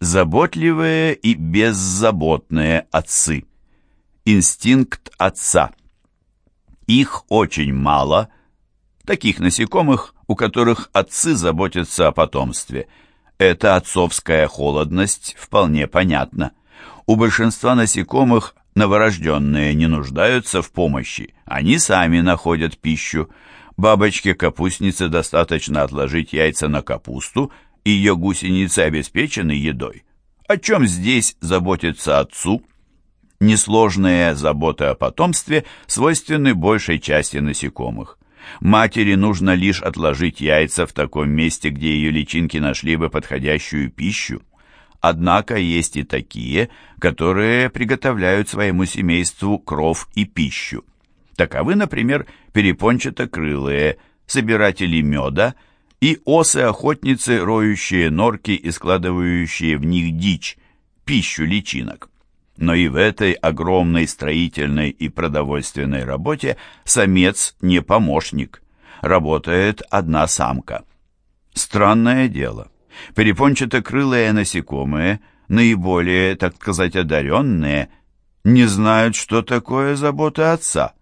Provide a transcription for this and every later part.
Заботливые и беззаботные отцы. Инстинкт отца. Их очень мало, таких насекомых, у которых отцы заботятся о потомстве. Эта отцовская холодность вполне понятна. У большинства насекомых новорожденные не нуждаются в помощи, они сами находят пищу. Бабочке-капустнице достаточно отложить яйца на капусту, и ее гусеницы обеспечены едой. О чем здесь заботиться отцу? Несложные заботы о потомстве свойственны большей части насекомых. Матери нужно лишь отложить яйца в таком месте, где ее личинки нашли бы подходящую пищу. Однако есть и такие, которые приготовляют своему семейству кров и пищу. Таковы, например, перепончатокрылые, собиратели меда и осы-охотницы, роющие норки и складывающие в них дичь, пищу личинок. Но и в этой огромной строительной и продовольственной работе самец не помощник. Работает одна самка. Странное дело. Перепончатокрылые насекомые, наиболее, так сказать, одаренные, не знают, что такое забота отца.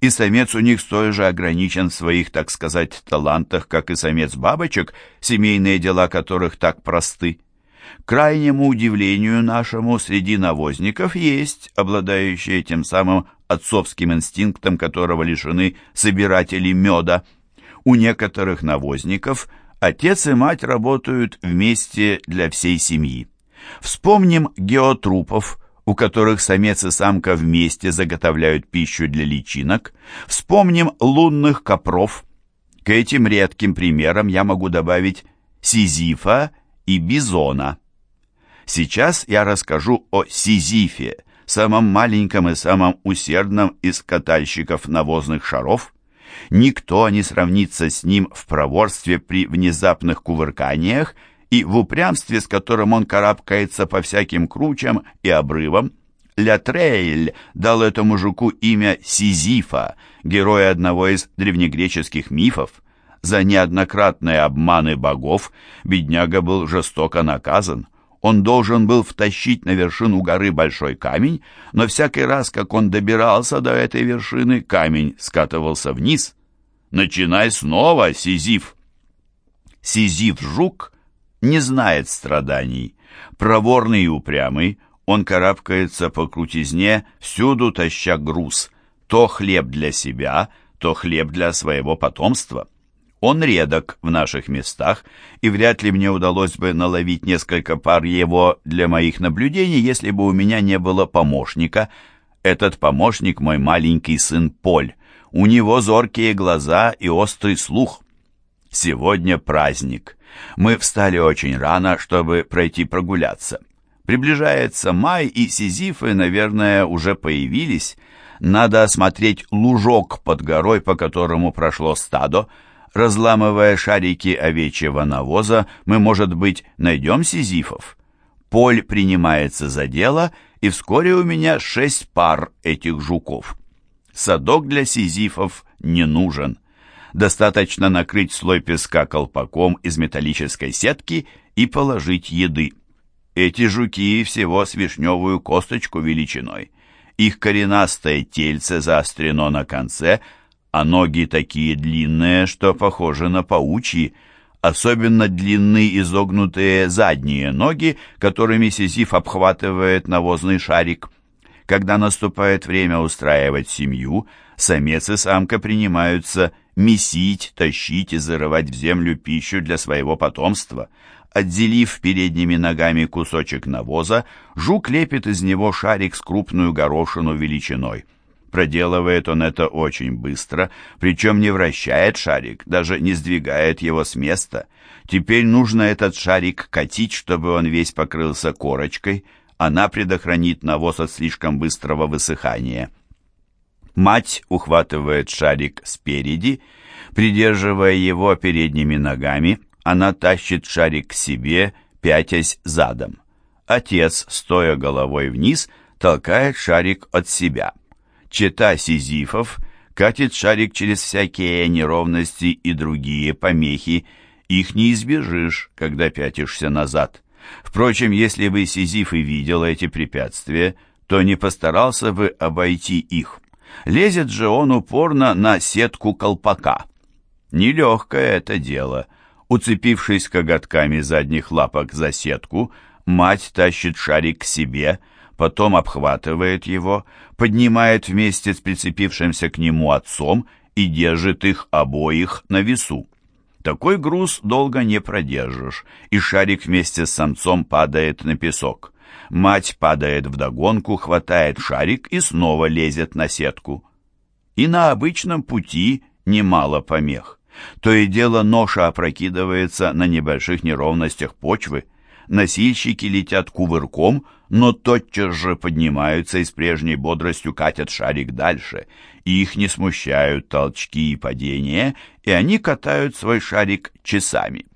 И самец у них столь же ограничен в своих, так сказать, талантах, как и самец бабочек, семейные дела которых так просты крайнему удивлению нашему среди навозников есть, обладающие тем самым отцовским инстинктом, которого лишены собиратели меда. У некоторых навозников отец и мать работают вместе для всей семьи. Вспомним геотрупов, у которых самец и самка вместе заготовляют пищу для личинок. Вспомним лунных копров. К этим редким примерам я могу добавить сизифа и бизона. Сейчас я расскажу о Сизифе, самом маленьком и самом усердном из катальщиков навозных шаров. Никто не сравнится с ним в проворстве при внезапных кувырканиях и в упрямстве, с которым он карабкается по всяким кручам и обрывам. Ля Трейль дал этому жуку имя Сизифа, героя одного из древнегреческих мифов. За неоднократные обманы богов бедняга был жестоко наказан. Он должен был втащить на вершину горы большой камень, но всякий раз, как он добирался до этой вершины, камень скатывался вниз. «Начинай снова, Сизиф!» Сизиф-жук не знает страданий. Проворный и упрямый, он карабкается по крутизне, всюду таща груз. То хлеб для себя, то хлеб для своего потомства. Он редок в наших местах, и вряд ли мне удалось бы наловить несколько пар его для моих наблюдений, если бы у меня не было помощника. Этот помощник мой маленький сын Поль. У него зоркие глаза и острый слух. Сегодня праздник. Мы встали очень рано, чтобы пройти прогуляться. Приближается май, и сизифы, наверное, уже появились. Надо осмотреть лужок под горой, по которому прошло стадо, Разламывая шарики овечьего навоза, мы, может быть, найдем сизифов. Поль принимается за дело, и вскоре у меня шесть пар этих жуков. Садок для сизифов не нужен. Достаточно накрыть слой песка колпаком из металлической сетки и положить еды. Эти жуки всего с вишневую косточку величиной. Их коренастое тельце заострено на конце – а ноги такие длинные, что похожи на паучьи, особенно длинны изогнутые задние ноги, которыми Сизиф обхватывает навозный шарик. Когда наступает время устраивать семью, самец и самка принимаются месить, тащить и зарывать в землю пищу для своего потомства. Отделив передними ногами кусочек навоза, жук лепит из него шарик с крупную горошину величиной. Проделывает он это очень быстро, причем не вращает шарик, даже не сдвигает его с места. Теперь нужно этот шарик катить, чтобы он весь покрылся корочкой. Она предохранит навоз от слишком быстрого высыхания. Мать ухватывает шарик спереди, придерживая его передними ногами, она тащит шарик к себе, пятясь задом. Отец, стоя головой вниз, толкает шарик от себя. Чета Сизифов катит шарик через всякие неровности и другие помехи. Их не избежишь, когда пятишься назад. Впрочем, если бы Сизиф и видел эти препятствия, то не постарался бы обойти их. Лезет же он упорно на сетку колпака. Нелегкое это дело. Уцепившись коготками задних лапок за сетку, мать тащит шарик к себе, потом обхватывает его, поднимает вместе с прицепившимся к нему отцом и держит их обоих на весу. Такой груз долго не продержишь, и шарик вместе с самцом падает на песок. Мать падает вдогонку, хватает шарик и снова лезет на сетку. И на обычном пути немало помех. То и дело ноша опрокидывается на небольших неровностях почвы, носильщики летят кувырком, но тотчас же поднимаются и с прежней бодростью катят шарик дальше. Их не смущают толчки и падения, и они катают свой шарик часами.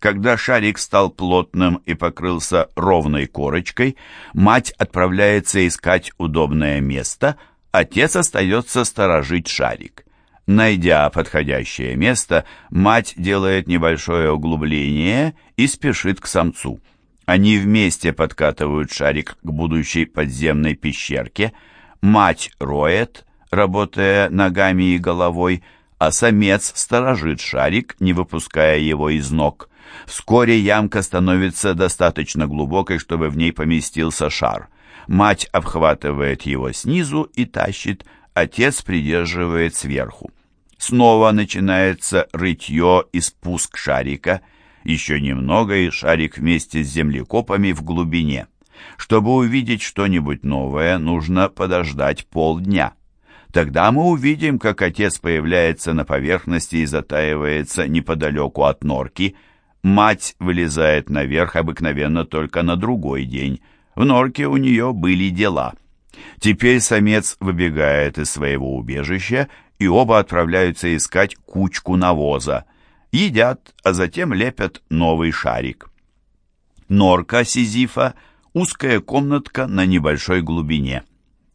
Когда шарик стал плотным и покрылся ровной корочкой, мать отправляется искать удобное место, отец остается сторожить шарик. Найдя подходящее место, мать делает небольшое углубление и спешит к самцу. Они вместе подкатывают шарик к будущей подземной пещерке. Мать роет, работая ногами и головой, а самец сторожит шарик, не выпуская его из ног. Вскоре ямка становится достаточно глубокой, чтобы в ней поместился шар. Мать обхватывает его снизу и тащит, отец придерживает сверху. Снова начинается рытье и спуск шарика. Еще немного, и шарик вместе с землекопами в глубине. Чтобы увидеть что-нибудь новое, нужно подождать полдня. Тогда мы увидим, как отец появляется на поверхности и затаивается неподалеку от норки. Мать вылезает наверх обыкновенно только на другой день. В норке у нее были дела. Теперь самец выбегает из своего убежища и оба отправляются искать кучку навоза. Едят, а затем лепят новый шарик. Норка Сизифа – узкая комнатка на небольшой глубине.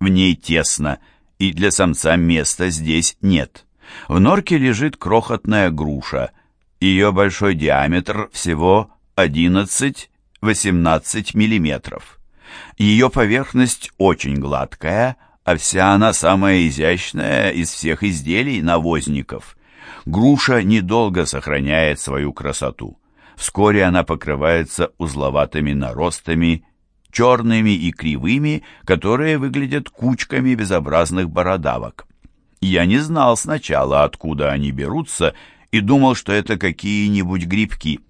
В ней тесно, и для самца места здесь нет. В норке лежит крохотная груша. Ее большой диаметр всего 11-18 миллиметров. Ее поверхность очень гладкая – а вся она самая изящная из всех изделий навозников. Груша недолго сохраняет свою красоту. Вскоре она покрывается узловатыми наростами, черными и кривыми, которые выглядят кучками безобразных бородавок. Я не знал сначала, откуда они берутся, и думал, что это какие-нибудь грибки.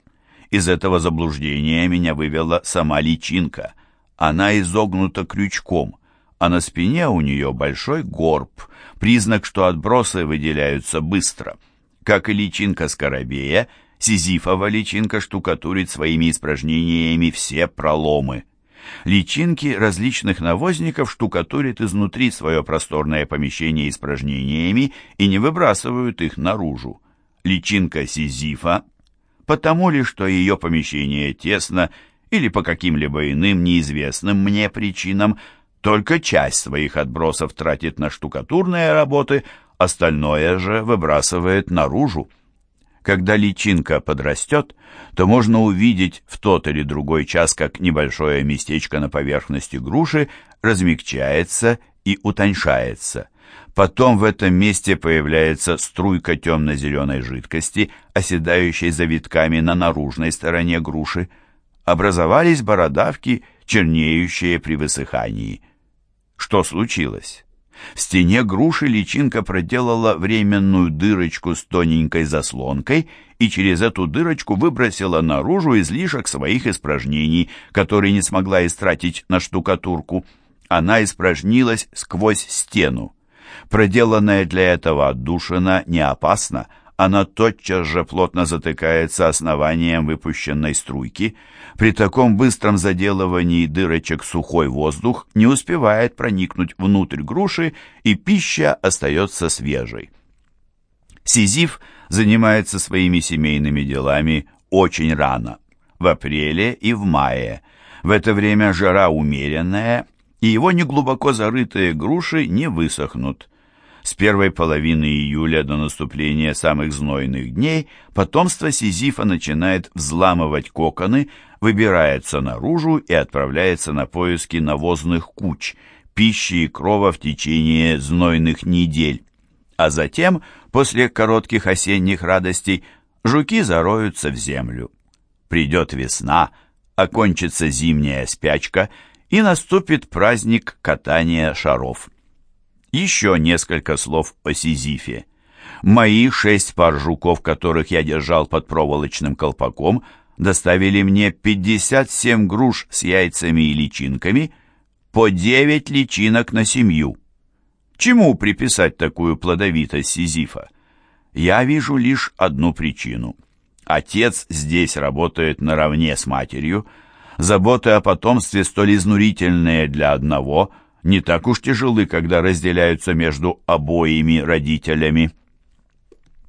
Из этого заблуждения меня вывела сама личинка. Она изогнута крючком, а на спине у нее большой горб, признак, что отбросы выделяются быстро. Как и личинка скоробея, сизифова личинка штукатурит своими испражнениями все проломы. Личинки различных навозников штукатурят изнутри свое просторное помещение испражнениями и не выбрасывают их наружу. Личинка сизифа, потому ли, что ее помещение тесно или по каким-либо иным неизвестным мне причинам, только часть своих отбросов тратит на штукатурные работы, остальное же выбрасывает наружу. Когда личинка подрастет, то можно увидеть в тот или другой час, как небольшое местечко на поверхности груши размягчается и утоньшается. Потом в этом месте появляется струйка темно-зеленой жидкости, оседающей завитками на наружной стороне груши. Образовались бородавки, чернеющие при высыхании. Что случилось? В стене груши личинка проделала временную дырочку с тоненькой заслонкой и через эту дырочку выбросила наружу излишек своих испражнений, которые не смогла истратить на штукатурку. Она испражнилась сквозь стену. Проделанная для этого отдушина не опасна, она тотчас же плотно затыкается основанием выпущенной струйки. При таком быстром заделывании дырочек сухой воздух не успевает проникнуть внутрь груши, и пища остается свежей. Сизиф занимается своими семейными делами очень рано, в апреле и в мае. В это время жара умеренная, и его неглубоко зарытые груши не высохнут. С первой половины июля до наступления самых знойных дней потомство Сизифа начинает взламывать коконы, выбирается наружу и отправляется на поиски навозных куч, пищи и крова в течение знойных недель. А затем, после коротких осенних радостей, жуки зароются в землю. Придет весна, окончится зимняя спячка, и наступит праздник катания шаров. Еще несколько слов о Сизифе. Мои шесть пар жуков, которых я держал под проволочным колпаком, доставили мне 57 груш с яйцами и личинками, по 9 личинок на семью. Чему приписать такую плодовитость Сизифа? Я вижу лишь одну причину. Отец здесь работает наравне с матерью. Заботы о потомстве столь изнурительные для одного, не так уж тяжелы, когда разделяются между обоими родителями.